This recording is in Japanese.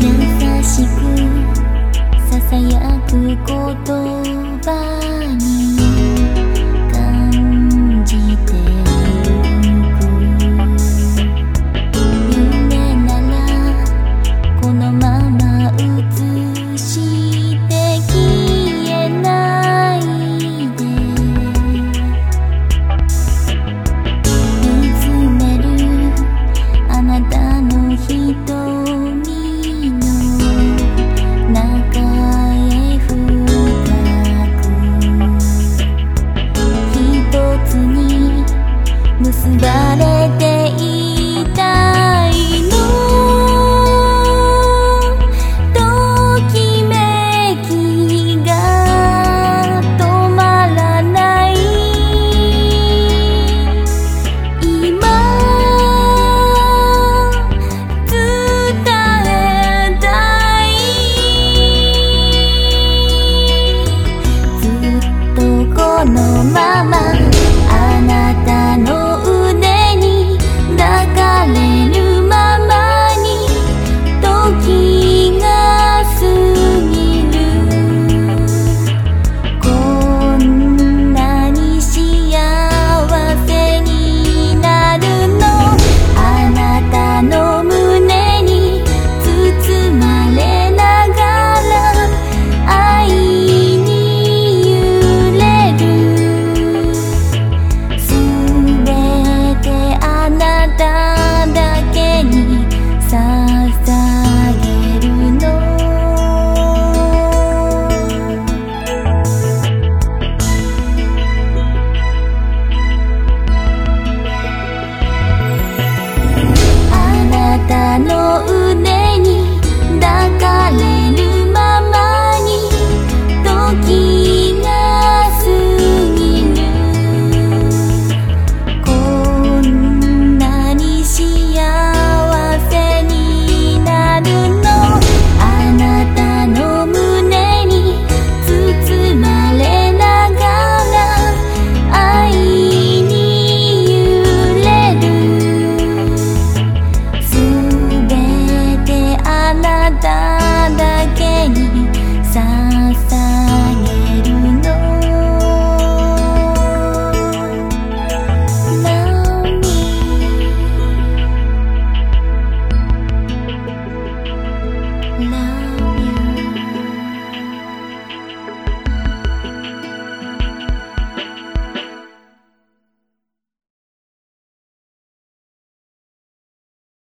優しくささやくこと。isn't